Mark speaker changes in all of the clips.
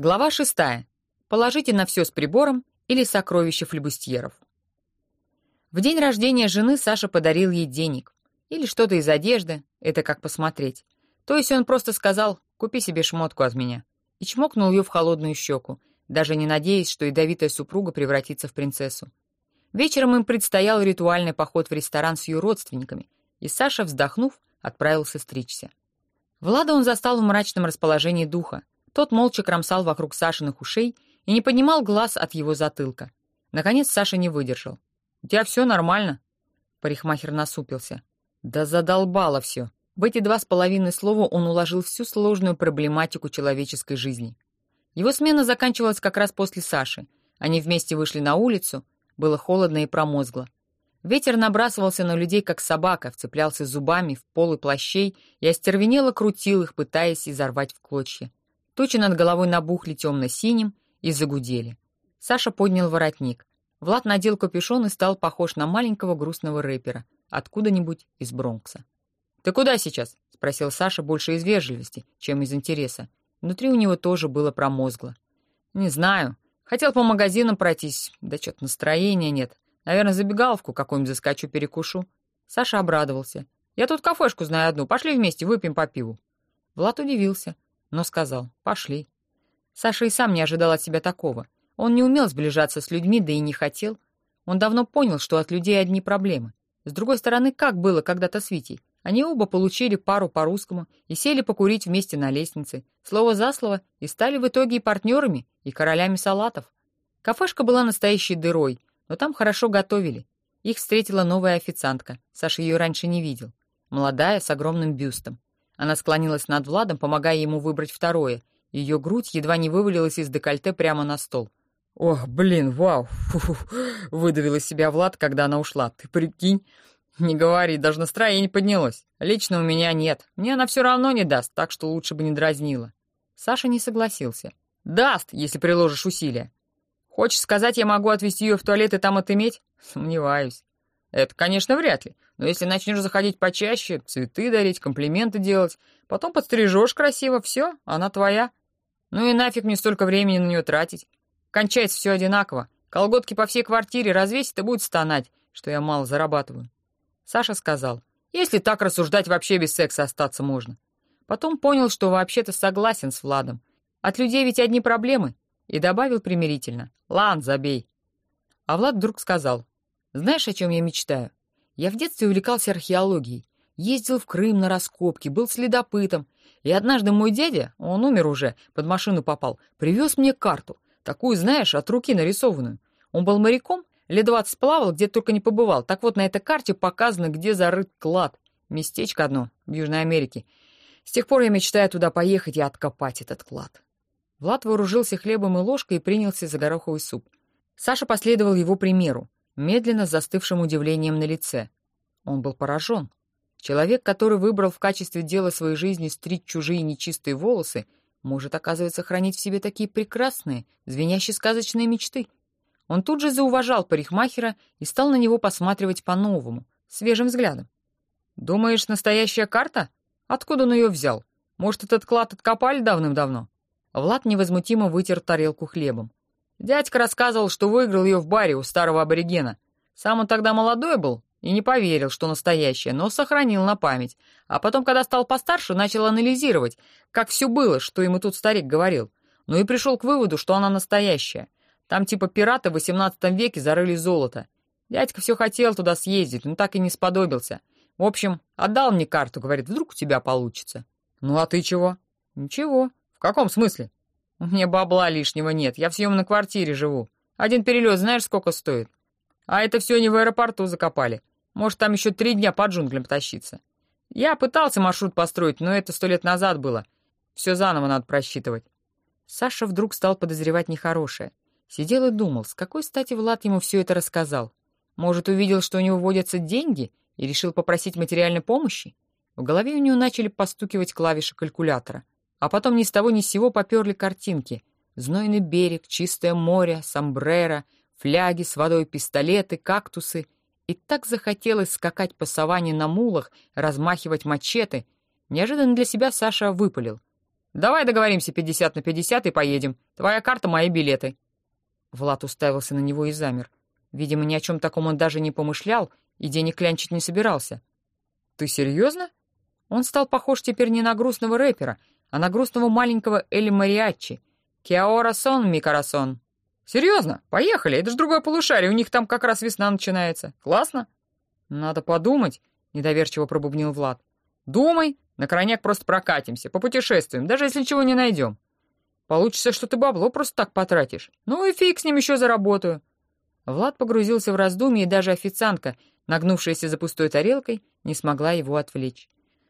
Speaker 1: Глава шестая. Положите на все с прибором или сокровище флебустьеров. В день рождения жены Саша подарил ей денег. Или что-то из одежды, это как посмотреть. То есть он просто сказал «купи себе шмотку от меня» и чмокнул ее в холодную щеку, даже не надеясь, что ядовитая супруга превратится в принцессу. Вечером им предстоял ритуальный поход в ресторан с ее родственниками, и Саша, вздохнув, отправился стричься. Влада он застал в мрачном расположении духа. Тот молча кромсал вокруг Сашиных ушей и не поднимал глаз от его затылка. Наконец Саша не выдержал. «У тебя все нормально?» Парикмахер насупился. «Да задолбало все!» В эти два с половиной слова он уложил всю сложную проблематику человеческой жизни. Его смена заканчивалась как раз после Саши. Они вместе вышли на улицу. Было холодно и промозгло. Ветер набрасывался на людей, как собака, вцеплялся зубами в полы плащей и остервенело крутил их, пытаясь изорвать в клочья. Тучи над головой набухли темно-синим и загудели. Саша поднял воротник. Влад надел капюшон и стал похож на маленького грустного рэпера, откуда-нибудь из Бронкса. «Ты куда сейчас?» — спросил Саша больше из вежливости, чем из интереса. Внутри у него тоже было промозгло. «Не знаю. Хотел по магазинам пройтись, да что-то настроения нет. Наверное, забегаловку какую-нибудь заскочу, перекушу». Саша обрадовался. «Я тут кафешку знаю одну. Пошли вместе, выпьем по пиву». Влад удивился но сказал «пошли». Саша и сам не ожидал от себя такого. Он не умел сближаться с людьми, да и не хотел. Он давно понял, что от людей одни проблемы. С другой стороны, как было когда-то с Витей? Они оба получили пару по-русскому и сели покурить вместе на лестнице, слово за слово, и стали в итоге и партнерами, и королями салатов. Кафешка была настоящей дырой, но там хорошо готовили. Их встретила новая официантка, Саша ее раньше не видел. Молодая, с огромным бюстом. Она склонилась над Владом, помогая ему выбрать второе. Ее грудь едва не вывалилась из декольте прямо на стол. «Ох, блин, вау!» Выдавил из себя Влад, когда она ушла. «Ты прикинь?» «Не говори, даже настроение поднялось. Лично у меня нет. Мне она все равно не даст, так что лучше бы не дразнила». Саша не согласился. «Даст, если приложишь усилия. Хочешь сказать, я могу отвезти ее в туалет и там отыметь? Сомневаюсь. Это, конечно, вряд ли. Но если начнешь заходить почаще, цветы дарить, комплименты делать, потом подстрижешь красиво, все, она твоя. Ну и нафиг мне столько времени на нее тратить. Кончается все одинаково. Колготки по всей квартире развесит и будет стонать, что я мало зарабатываю. Саша сказал, если так рассуждать, вообще без секса остаться можно. Потом понял, что вообще-то согласен с Владом. От людей ведь одни проблемы. И добавил примирительно, «Лан, забей». А Влад вдруг сказал, знаешь, о чем я мечтаю? Я в детстве увлекался археологией. Ездил в Крым на раскопки, был следопытом. И однажды мой дядя, он умер уже, под машину попал, привез мне карту. Такую, знаешь, от руки нарисованную. Он был моряком, лет двадцать плавал, где только не побывал. Так вот, на этой карте показано, где зарыт клад. Местечко одно в Южной Америке. С тех пор я мечтаю туда поехать и откопать этот клад. Влад вооружился хлебом и ложкой и принялся за гороховый суп. Саша последовал его примеру медленно с застывшим удивлением на лице. Он был поражен. Человек, который выбрал в качестве дела своей жизни стричь чужие нечистые волосы, может, оказывается, хранить в себе такие прекрасные, звенящие сказочные мечты. Он тут же зауважал парикмахера и стал на него посматривать по-новому, свежим взглядом. «Думаешь, настоящая карта? Откуда он ее взял? Может, этот клад откопали давным-давно?» Влад невозмутимо вытер тарелку хлебом. Дядька рассказывал, что выиграл ее в баре у старого аборигена. Сам он тогда молодой был и не поверил, что настоящая, но сохранил на память. А потом, когда стал постарше, начал анализировать, как все было, что ему тут старик говорил. Ну и пришел к выводу, что она настоящая. Там типа пираты в XVIII веке зарыли золото. Дядька все хотел туда съездить, но так и не сподобился. В общем, отдал мне карту, говорит, вдруг у тебя получится. Ну а ты чего? Ничего. В каком смысле? У меня бабла лишнего нет, я в съемной квартире живу. Один перелет знаешь, сколько стоит? А это все не в аэропорту закопали. Может, там еще три дня по джунглям тащиться. Я пытался маршрут построить, но это сто лет назад было. Все заново надо просчитывать. Саша вдруг стал подозревать нехорошее. Сидел и думал, с какой стати Влад ему все это рассказал. Может, увидел, что у него водятся деньги, и решил попросить материальной помощи? В голове у него начали постукивать клавиши калькулятора — а потом ни с того ни с сего поперли картинки. Знойный берег, чистое море, сомбреро, фляги с водой, пистолеты, кактусы. И так захотелось скакать по саванне на мулах, размахивать мачете. Неожиданно для себя Саша выпалил. Давай договоримся 50 на 50 и поедем. Твоя карта, мои билеты». Влад уставился на него и замер. Видимо, ни о чем таком он даже не помышлял и денег клянчить не собирался. «Ты серьезно?» Он стал похож теперь не на грустного рэпера, а на грустного маленького Эли Мариаччи. «Киаора сон, микарасон». «Серьезно? Поехали, это же другое полушарие, у них там как раз весна начинается. Классно?» «Надо подумать», — недоверчиво пробубнил Влад. «Думай, на крайняк просто прокатимся, попутешествуем, даже если ничего не найдем. Получится, что ты бабло просто так потратишь. Ну и фиг с ним еще заработаю». Влад погрузился в раздумье, и даже официантка, нагнувшаяся за пустой тарелкой, не смогла его отвлечь.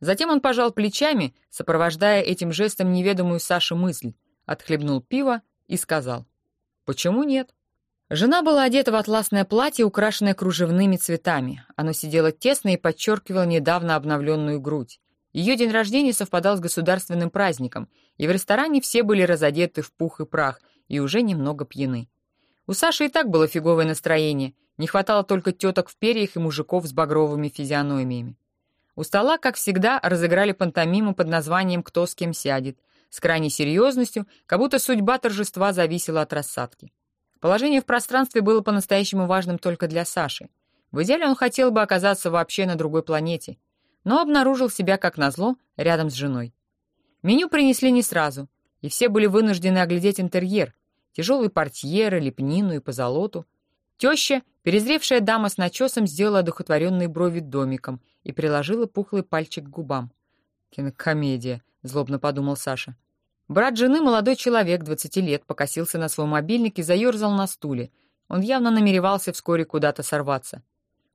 Speaker 1: Затем он пожал плечами, сопровождая этим жестом неведомую Саше мысль, отхлебнул пиво и сказал «Почему нет?» Жена была одета в атласное платье, украшенное кружевными цветами. Оно сидело тесно и подчеркивало недавно обновленную грудь. Ее день рождения совпадал с государственным праздником, и в ресторане все были разодеты в пух и прах и уже немного пьяны. У Саши и так было фиговое настроение, не хватало только теток в перьях и мужиков с багровыми физиономиями. У стола, как всегда, разыграли пантомиму под названием «Кто с кем сядет», с крайней серьезностью, как будто судьба торжества зависела от рассадки. Положение в пространстве было по-настоящему важным только для Саши. В идеале он хотел бы оказаться вообще на другой планете — но обнаружил себя, как назло, рядом с женой. Меню принесли не сразу, и все были вынуждены оглядеть интерьер, тяжелые портьеры, лепнину и позолоту. Теща, перезревшая дама с начесом, сделала одухотворенные брови домиком и приложила пухлый пальчик к губам. «Кинокомедия», — злобно подумал Саша. Брат жены, молодой человек, 20 лет, покосился на свой мобильник и заерзал на стуле. Он явно намеревался вскоре куда-то сорваться.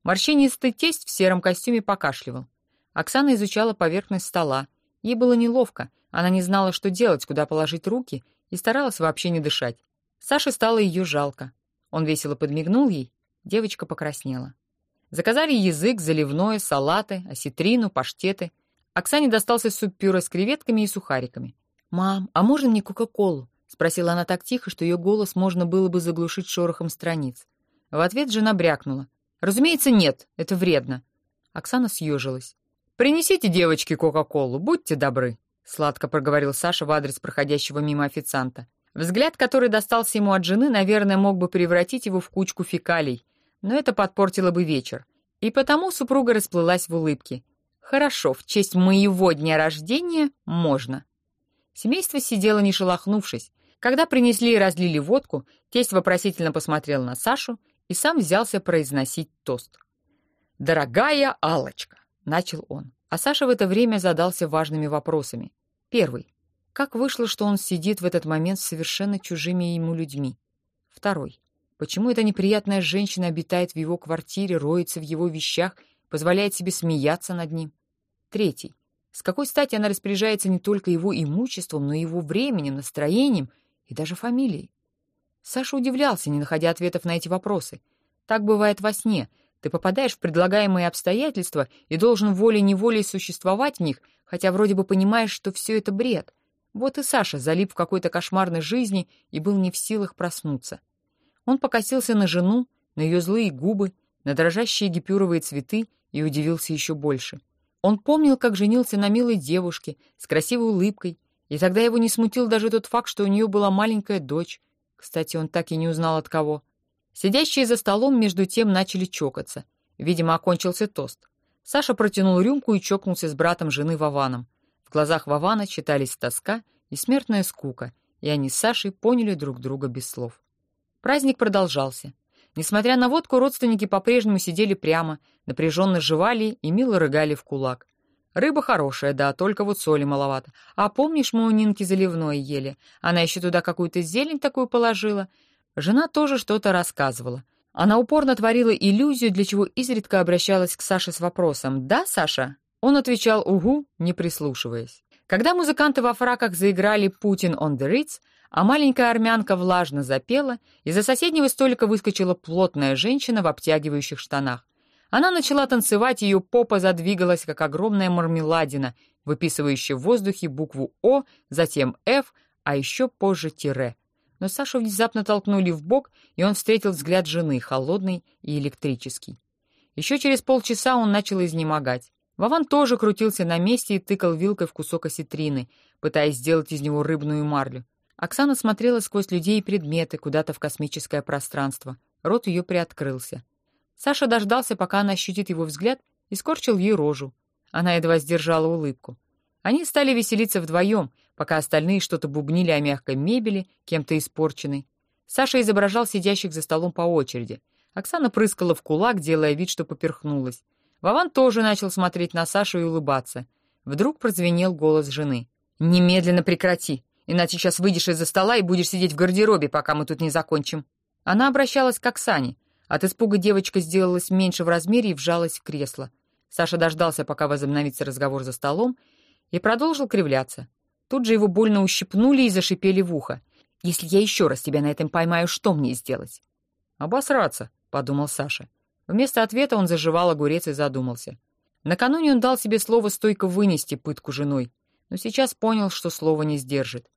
Speaker 1: Морщинистый тесть в сером костюме покашливал. Оксана изучала поверхность стола. Ей было неловко, она не знала, что делать, куда положить руки, и старалась вообще не дышать. Саше стало ее жалко. Он весело подмигнул ей, девочка покраснела. Заказали язык, заливное, салаты, осетрину, паштеты. Оксане достался суп-пюре с креветками и сухариками. «Мам, а можно мне Кока-Колу?» — спросила она так тихо, что ее голос можно было бы заглушить шорохом страниц. В ответ жена брякнула. «Разумеется, нет, это вредно». Оксана съежилась. «Принесите девочке Кока-Колу, будьте добры», — сладко проговорил Саша в адрес проходящего мимо официанта. Взгляд, который достался ему от жены, наверное, мог бы превратить его в кучку фекалий, но это подпортило бы вечер. И потому супруга расплылась в улыбке. «Хорошо, в честь моего дня рождения можно». Семейство сидело не шелохнувшись. Когда принесли и разлили водку, тесть вопросительно посмотрел на Сашу и сам взялся произносить тост. «Дорогая алочка начал он. А Саша в это время задался важными вопросами. Первый. Как вышло, что он сидит в этот момент с совершенно чужими ему людьми? Второй. Почему эта неприятная женщина обитает в его квартире, роется в его вещах, позволяет себе смеяться над ним? Третий. С какой стати она распоряжается не только его имуществом, но и его временем, настроением и даже фамилией? Саша удивлялся, не находя ответов на эти вопросы. Так бывает во сне — ты попадаешь в предлагаемые обстоятельства и должен волей-неволей существовать в них, хотя вроде бы понимаешь, что все это бред. Вот и Саша залип в какой-то кошмарной жизни и был не в силах проснуться. Он покосился на жену, на ее злые губы, на дрожащие гипюровые цветы и удивился еще больше. Он помнил, как женился на милой девушке с красивой улыбкой, и тогда его не смутил даже тот факт, что у нее была маленькая дочь. Кстати, он так и не узнал от кого — Сидящие за столом между тем начали чокаться. Видимо, окончился тост. Саша протянул рюмку и чокнулся с братом жены Вованом. В глазах Вована читались тоска и смертная скука, и они с Сашей поняли друг друга без слов. Праздник продолжался. Несмотря на водку, родственники по-прежнему сидели прямо, напряженно жевали и мило рыгали в кулак. Рыба хорошая, да, только вот соли маловато. А помнишь, мы у Нинки заливное ели? Она еще туда какую-то зелень такую положила. Жена тоже что-то рассказывала. Она упорно творила иллюзию, для чего изредка обращалась к Саше с вопросом «Да, Саша?» Он отвечал «Угу», не прислушиваясь. Когда музыканты во фраках заиграли «Путин on the Ritz», а маленькая армянка влажно запела, из-за соседнего столика выскочила плотная женщина в обтягивающих штанах. Она начала танцевать, ее попа задвигалась, как огромная мармеладина, выписывающая в воздухе букву «О», затем «Ф», а еще позже «тире» но Сашу внезапно толкнули в бок, и он встретил взгляд жены, холодный и электрический. Еще через полчаса он начал изнемогать. Вован тоже крутился на месте и тыкал вилкой в кусок осетрины, пытаясь сделать из него рыбную марлю. Оксана смотрела сквозь людей и предметы куда-то в космическое пространство. Рот ее приоткрылся. Саша дождался, пока она ощутит его взгляд, и скорчил ей рожу. Она едва сдержала улыбку. Они стали веселиться вдвоем, пока остальные что-то бубнили о мягкой мебели, кем-то испорченной. Саша изображал сидящих за столом по очереди. Оксана прыскала в кулак, делая вид, что поперхнулась. Вован тоже начал смотреть на Сашу и улыбаться. Вдруг прозвенел голос жены. «Немедленно прекрати, иначе сейчас выйдешь из-за стола и будешь сидеть в гардеробе, пока мы тут не закончим». Она обращалась к Оксане. От испуга девочка сделалась меньше в размере и вжалась в кресло. Саша дождался, пока возобновится разговор за столом, и продолжил кривляться. Тут же его больно ущипнули и зашипели в ухо. «Если я еще раз тебя на этом поймаю, что мне сделать?» «Обосраться», — подумал Саша. Вместо ответа он заживал огурец и задумался. Накануне он дал себе слово стойко вынести пытку женой, но сейчас понял, что слово не сдержит.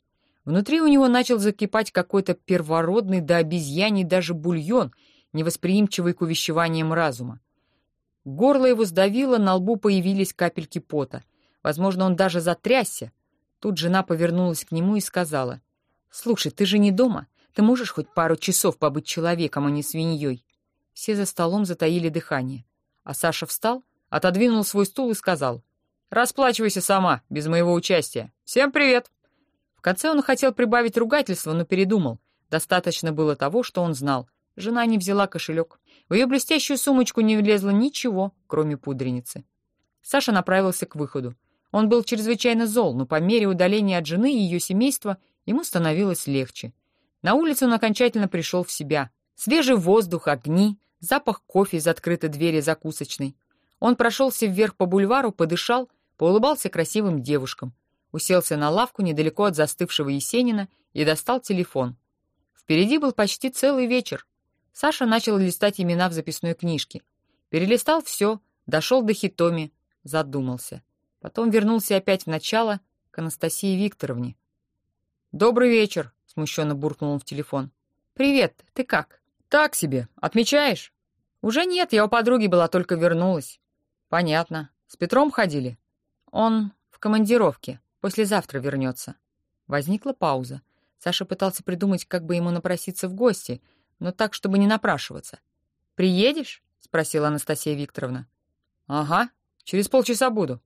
Speaker 1: Внутри у него начал закипать какой-то первородный до обезьяний даже бульон, невосприимчивый к увещеваниям разума. Горло его сдавило, на лбу появились капельки пота. Возможно, он даже затрясся. Тут жена повернулась к нему и сказала, «Слушай, ты же не дома? Ты можешь хоть пару часов побыть человеком, а не свиньей?» Все за столом затаили дыхание. А Саша встал, отодвинул свой стул и сказал, «Расплачивайся сама, без моего участия. Всем привет!» В конце он хотел прибавить ругательство, но передумал. Достаточно было того, что он знал. Жена не взяла кошелек. В ее блестящую сумочку не влезло ничего, кроме пудреницы. Саша направился к выходу. Он был чрезвычайно зол, но по мере удаления от жены и ее семейства ему становилось легче. На улице он окончательно пришел в себя. Свежий воздух, огни, запах кофе из открытой двери закусочной. Он прошелся вверх по бульвару, подышал, поулыбался красивым девушкам, уселся на лавку недалеко от застывшего Есенина и достал телефон. Впереди был почти целый вечер. Саша начал листать имена в записной книжке. Перелистал все, дошел до Хитоми, задумался. Потом вернулся опять в начало к Анастасии Викторовне. «Добрый вечер», — смущенно буркнул он в телефон. «Привет, ты как?» «Так себе. Отмечаешь?» «Уже нет, я у подруги была, только вернулась». «Понятно. С Петром ходили?» «Он в командировке. Послезавтра вернется». Возникла пауза. Саша пытался придумать, как бы ему напроситься в гости, но так, чтобы не напрашиваться. «Приедешь?» — спросила Анастасия Викторовна. «Ага, через полчаса буду».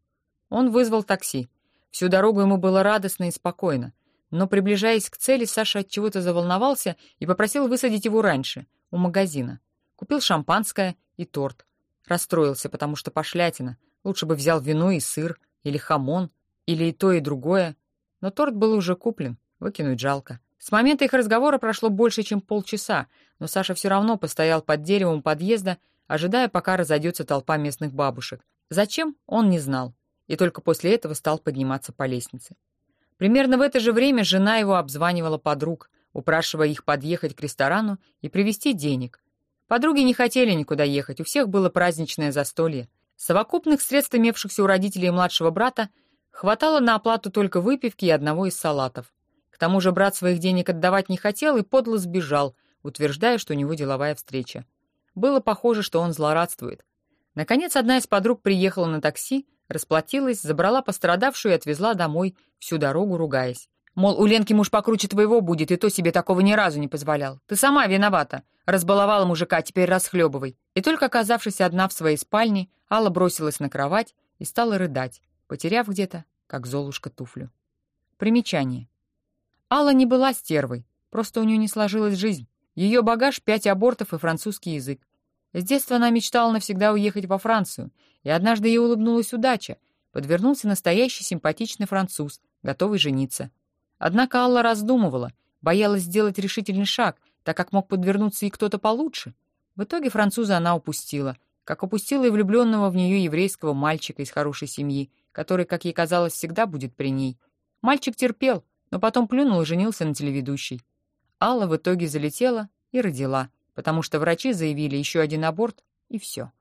Speaker 1: Он вызвал такси. Всю дорогу ему было радостно и спокойно. Но, приближаясь к цели, Саша от чего-то заволновался и попросил высадить его раньше, у магазина. Купил шампанское и торт. Расстроился, потому что пошлятина. Лучше бы взял вино и сыр, или хамон, или и то, и другое. Но торт был уже куплен, выкинуть жалко. С момента их разговора прошло больше, чем полчаса, но Саша все равно постоял под деревом подъезда, ожидая, пока разойдется толпа местных бабушек. Зачем, он не знал, и только после этого стал подниматься по лестнице. Примерно в это же время жена его обзванивала подруг, упрашивая их подъехать к ресторану и привезти денег. Подруги не хотели никуда ехать, у всех было праздничное застолье. Совокупных средств, имевшихся у родителей младшего брата, хватало на оплату только выпивки и одного из салатов. К тому же брат своих денег отдавать не хотел и подло сбежал, утверждая, что у него деловая встреча. Было похоже, что он злорадствует. Наконец, одна из подруг приехала на такси, Расплатилась, забрала пострадавшую и отвезла домой, всю дорогу ругаясь. Мол, у Ленки муж покруче твоего будет, и то себе такого ни разу не позволял. Ты сама виновата. Разбаловала мужика, теперь расхлебывай. И только оказавшись одна в своей спальне, Алла бросилась на кровать и стала рыдать, потеряв где-то, как золушка, туфлю. Примечание. Алла не была стервой, просто у нее не сложилась жизнь. Ее багаж — пять абортов и французский язык. С детства она мечтала навсегда уехать во Францию, и однажды ей улыбнулась удача. Подвернулся настоящий симпатичный француз, готовый жениться. Однако Алла раздумывала, боялась сделать решительный шаг, так как мог подвернуться и кто-то получше. В итоге француза она упустила, как упустила и влюбленного в нее еврейского мальчика из хорошей семьи, который, как ей казалось, всегда будет при ней. Мальчик терпел, но потом плюнул и женился на телеведущей. Алла в итоге залетела и родила — потому что врачи заявили еще один аборт, и все.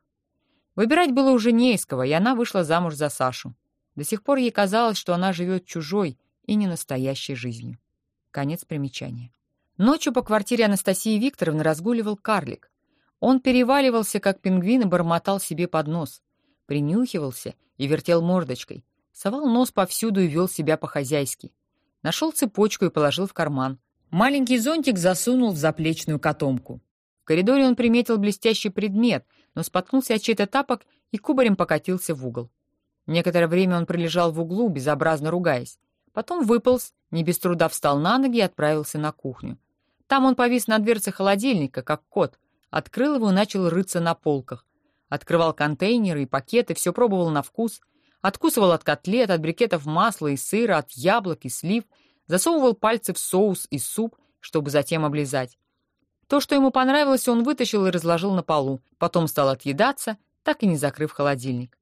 Speaker 1: Выбирать было уже не из кого, и она вышла замуж за Сашу. До сих пор ей казалось, что она живет чужой и не настоящей жизнью. Конец примечания. Ночью по квартире Анастасии Викторовны разгуливал карлик. Он переваливался, как пингвин, и бормотал себе под нос. принюхивался и вертел мордочкой, совал нос повсюду и вел себя по-хозяйски. Нашел цепочку и положил в карман. Маленький зонтик засунул в заплечную котомку. Коридоре он приметил блестящий предмет, но споткнулся от чей-то тапок и кубарем покатился в угол. Некоторое время он пролежал в углу, безобразно ругаясь. Потом выполз, не без труда встал на ноги и отправился на кухню. Там он повис на дверце холодильника, как кот, открыл его и начал рыться на полках. Открывал контейнеры и пакеты, все пробовал на вкус, откусывал от котлет, от брикетов масла и сыра, от яблок и слив, засовывал пальцы в соус и суп, чтобы затем облизать. То, что ему понравилось, он вытащил и разложил на полу, потом стал отъедаться, так и не закрыв холодильник.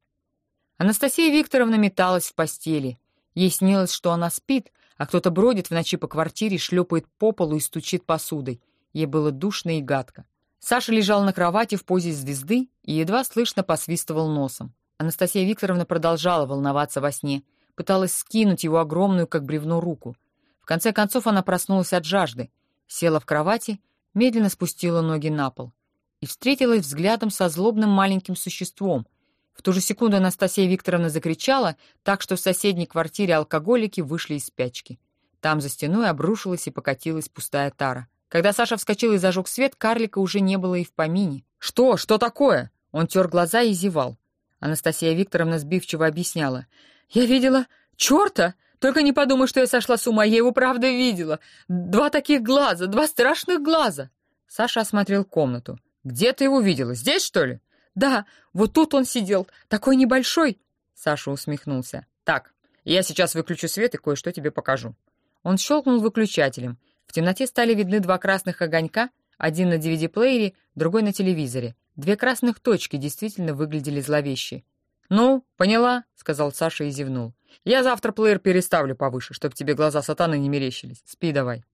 Speaker 1: Анастасия Викторовна металась в постели. Ей снилось, что она спит, а кто-то бродит в ночи по квартире, шлепает по полу и стучит посудой. Ей было душно и гадко. Саша лежал на кровати в позе звезды и едва слышно посвистывал носом. Анастасия Викторовна продолжала волноваться во сне, пыталась скинуть его огромную, как бревно, руку. В конце концов она проснулась от жажды, села в кровати, медленно спустила ноги на пол и встретилась взглядом со злобным маленьким существом. В ту же секунду Анастасия Викторовна закричала, так что в соседней квартире алкоголики вышли из спячки. Там за стеной обрушилась и покатилась пустая тара. Когда Саша вскочил и зажег свет, карлика уже не было и в помине. «Что? Что такое?» Он тер глаза и зевал. Анастасия Викторовна сбивчиво объясняла. «Я видела черта! Только не подумай, что я сошла с ума, я его правда видела. Два таких глаза, два страшных глаза!» Саша осмотрел комнату. «Где ты его видела? Здесь, что ли?» «Да, вот тут он сидел, такой небольшой!» Саша усмехнулся. «Так, я сейчас выключу свет и кое-что тебе покажу». Он щелкнул выключателем, в темноте стали видны два красных огонька, один на DVD-плеере, другой на телевизоре. Две красных точки действительно выглядели зловеще. «Ну, поняла», — сказал Саша и зевнул. «Я завтра плеер переставлю повыше, чтобы тебе глаза сатаны не мерещились. Спи давай».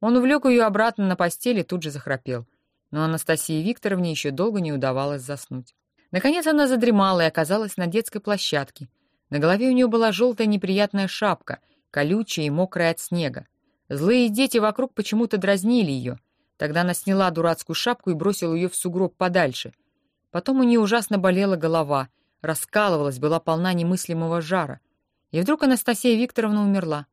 Speaker 1: Он увлек ее обратно на постель и тут же захрапел. Но Анастасии Викторовне еще долго не удавалось заснуть. Наконец она задремала и оказалась на детской площадке. На голове у нее была желтая неприятная шапка, колючая и мокрая от снега. Злые дети вокруг почему-то дразнили ее. Тогда она сняла дурацкую шапку и бросила ее в сугроб подальше. Потом у нее ужасно болела голова, раскалывалась, была полна немыслимого жара. И вдруг Анастасия Викторовна умерла.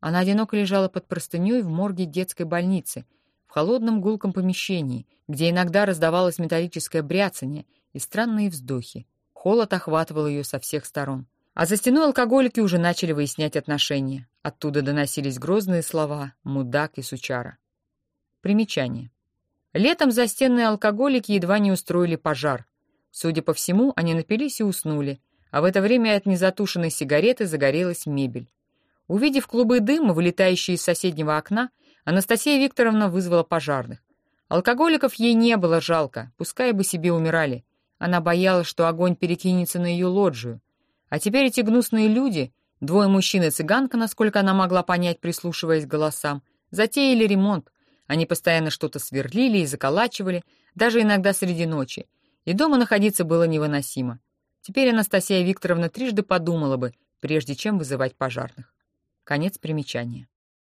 Speaker 1: Она одиноко лежала под простыней в морге детской больницы, в холодном гулком помещении, где иногда раздавалось металлическое бряцание и странные вздохи. Холод охватывал ее со всех сторон. А за стеной алкоголики уже начали выяснять отношения. Оттуда доносились грозные слова «мудак» и «сучара». Примечание. Летом застенные алкоголики едва не устроили пожар. Судя по всему, они напились и уснули, а в это время от незатушенной сигареты загорелась мебель. Увидев клубы дыма, вылетающие из соседнего окна, Анастасия Викторовна вызвала пожарных. Алкоголиков ей не было жалко, пускай бы себе умирали. Она боялась, что огонь перекинется на ее лоджию. А теперь эти гнусные люди, двое мужчин и цыганка, насколько она могла понять, прислушиваясь к голосам, затеяли ремонт. Они постоянно что-то сверлили и заколачивали, даже иногда среди ночи. И дома находиться было невыносимо. Теперь Анастасия Викторовна трижды подумала бы, прежде чем вызывать пожарных. Конец примечания.